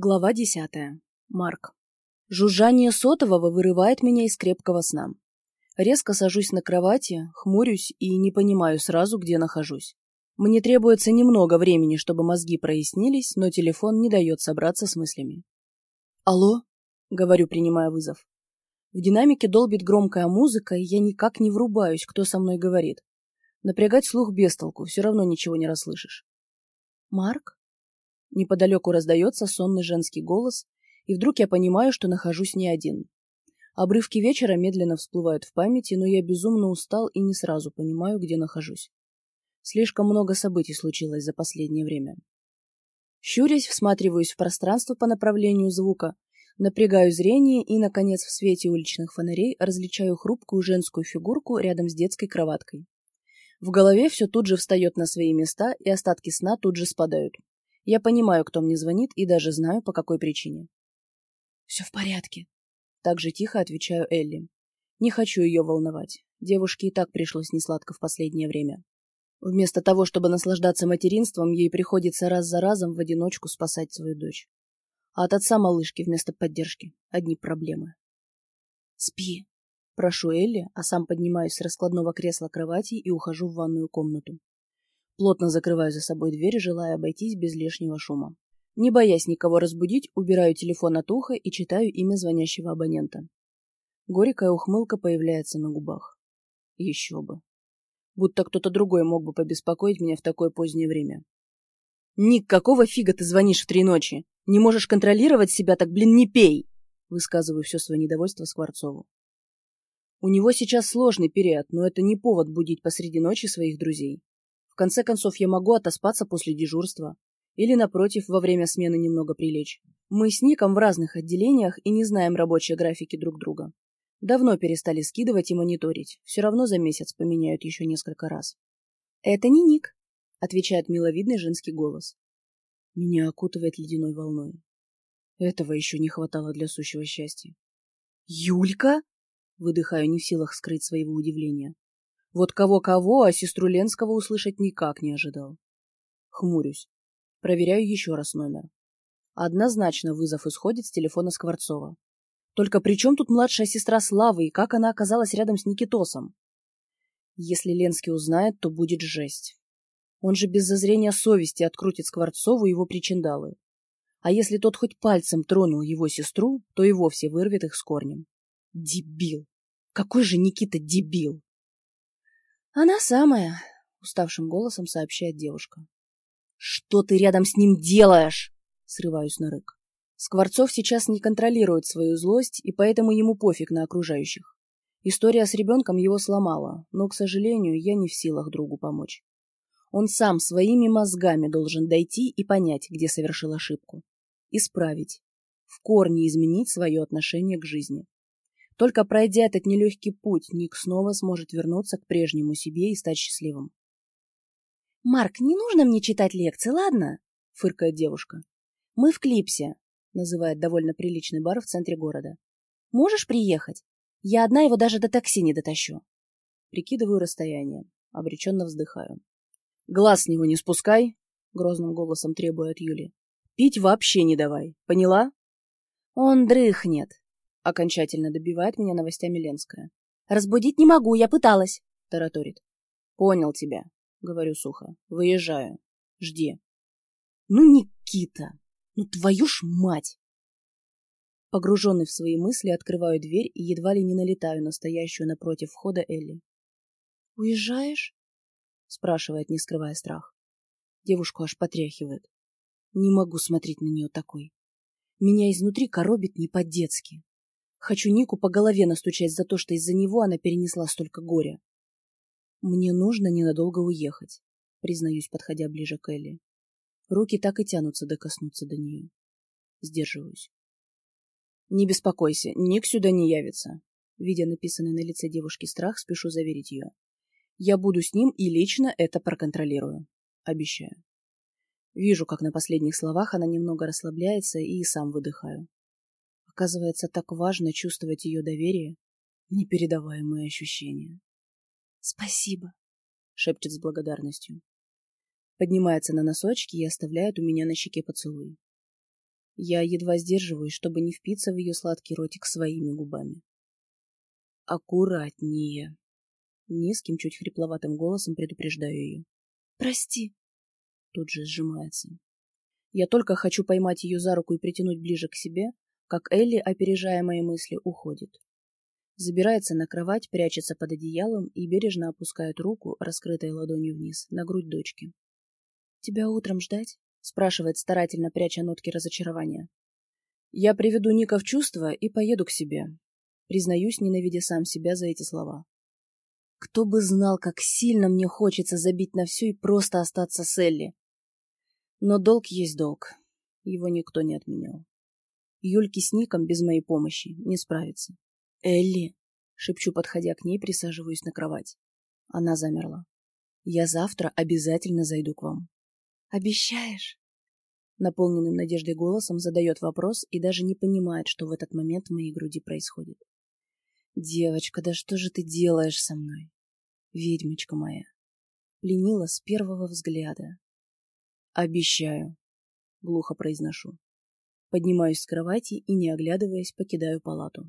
Глава десятая. Марк. Жужжание сотового вырывает меня из крепкого сна. Резко сажусь на кровати, хмурюсь и не понимаю сразу, где нахожусь. Мне требуется немного времени, чтобы мозги прояснились, но телефон не дает собраться с мыслями. «Алло?» — говорю, принимая вызов. В динамике долбит громкая музыка, и я никак не врубаюсь, кто со мной говорит. Напрягать слух без толку, все равно ничего не расслышишь. «Марк?» Неподалеку раздается сонный женский голос, и вдруг я понимаю, что нахожусь не один. Обрывки вечера медленно всплывают в памяти, но я безумно устал и не сразу понимаю, где нахожусь. Слишком много событий случилось за последнее время. Щурясь, всматриваюсь в пространство по направлению звука, напрягаю зрение и, наконец, в свете уличных фонарей различаю хрупкую женскую фигурку рядом с детской кроваткой. В голове все тут же встает на свои места, и остатки сна тут же спадают. Я понимаю, кто мне звонит, и даже знаю, по какой причине. «Все в порядке», — так же тихо отвечаю Элли. Не хочу ее волновать. Девушке и так пришлось несладко в последнее время. Вместо того, чтобы наслаждаться материнством, ей приходится раз за разом в одиночку спасать свою дочь. А от отца малышки вместо поддержки одни проблемы. «Спи», — прошу Элли, а сам поднимаюсь с раскладного кресла кровати и ухожу в ванную комнату. Плотно закрываю за собой дверь, желая обойтись без лишнего шума. Не боясь никого разбудить, убираю телефон от уха и читаю имя звонящего абонента. Горькая ухмылка появляется на губах. Еще бы. Будто кто-то другой мог бы побеспокоить меня в такое позднее время. «Ник, какого фига ты звонишь в три ночи? Не можешь контролировать себя, так, блин, не пей!» Высказываю все свое недовольство Скворцову. У него сейчас сложный период, но это не повод будить посреди ночи своих друзей конце концов, я могу отоспаться после дежурства. Или, напротив, во время смены немного прилечь. Мы с Ником в разных отделениях и не знаем рабочие графики друг друга. Давно перестали скидывать и мониторить. Все равно за месяц поменяют еще несколько раз. «Это не Ник», — отвечает миловидный женский голос. Меня окутывает ледяной волной. Этого еще не хватало для сущего счастья. «Юлька?» — выдыхаю, не в силах скрыть своего удивления. Вот кого-кого, а сестру Ленского услышать никак не ожидал. Хмурюсь. Проверяю еще раз номер. Однозначно вызов исходит с телефона Скворцова. Только при чем тут младшая сестра Славы и как она оказалась рядом с Никитосом? Если Ленский узнает, то будет жесть. Он же без зазрения совести открутит Скворцову его причиндалы. А если тот хоть пальцем тронул его сестру, то и вовсе вырвет их с корнем. Дебил! Какой же Никита дебил! «Она самая», — уставшим голосом сообщает девушка. «Что ты рядом с ним делаешь?» — срываюсь на рык. Скворцов сейчас не контролирует свою злость, и поэтому ему пофиг на окружающих. История с ребенком его сломала, но, к сожалению, я не в силах другу помочь. Он сам своими мозгами должен дойти и понять, где совершил ошибку. Исправить. В корне изменить свое отношение к жизни. Только пройдя этот нелегкий путь, Ник снова сможет вернуться к прежнему себе и стать счастливым. «Марк, не нужно мне читать лекции, ладно?» — фыркает девушка. «Мы в Клипсе», — называет довольно приличный бар в центре города. «Можешь приехать? Я одна его даже до такси не дотащу». Прикидываю расстояние. Обреченно вздыхаю. «Глаз с него не спускай!» — грозным голосом требует Юли. «Пить вообще не давай, поняла?» «Он дрыхнет», Окончательно добивает меня новостями Ленская. «Разбудить не могу, я пыталась», — тараторит. «Понял тебя», — говорю сухо. «Выезжаю. Жди». «Ну, Никита! Ну, твою ж мать!» Погруженный в свои мысли, открываю дверь и едва ли не налетаю на стоящую напротив входа Элли. «Уезжаешь?» — спрашивает, не скрывая страх. Девушку аж потряхивает. Не могу смотреть на нее такой. Меня изнутри коробит не по-детски. Хочу Нику по голове настучать за то, что из-за него она перенесла столько горя. Мне нужно ненадолго уехать, признаюсь, подходя ближе к Элли. Руки так и тянутся докоснуться до нее. Сдерживаюсь. Не беспокойся, Ник сюда не явится. Видя написанный на лице девушки страх, спешу заверить ее. Я буду с ним и лично это проконтролирую. Обещаю. Вижу, как на последних словах она немного расслабляется и сам выдыхаю. Оказывается, так важно чувствовать ее доверие. Непередаваемые ощущения. «Спасибо», — шепчет с благодарностью. Поднимается на носочки и оставляет у меня на щеке поцелуй. Я едва сдерживаюсь, чтобы не впиться в ее сладкий ротик своими губами. «Аккуратнее!» Низким, чуть хрипловатым голосом предупреждаю ее. «Прости!» Тут же сжимается. Я только хочу поймать ее за руку и притянуть ближе к себе, как Элли, опережая мои мысли, уходит. Забирается на кровать, прячется под одеялом и бережно опускает руку, раскрытой ладонью вниз, на грудь дочки. «Тебя утром ждать?» — спрашивает, старательно пряча нотки разочарования. «Я приведу Ника в чувство и поеду к себе», признаюсь, ненавидя сам себя за эти слова. Кто бы знал, как сильно мне хочется забить на все и просто остаться с Элли. Но долг есть долг. Его никто не отменял. Юльке с Ником без моей помощи не справится. «Элли!» — шепчу, подходя к ней, присаживаюсь на кровать. Она замерла. «Я завтра обязательно зайду к вам». «Обещаешь?» Наполненным надеждой голосом задает вопрос и даже не понимает, что в этот момент в моей груди происходит. «Девочка, да что же ты делаешь со мной? Ведьмочка моя!» Пленила с первого взгляда. «Обещаю», — глухо произношу. Поднимаюсь с кровати и, не оглядываясь, покидаю палату.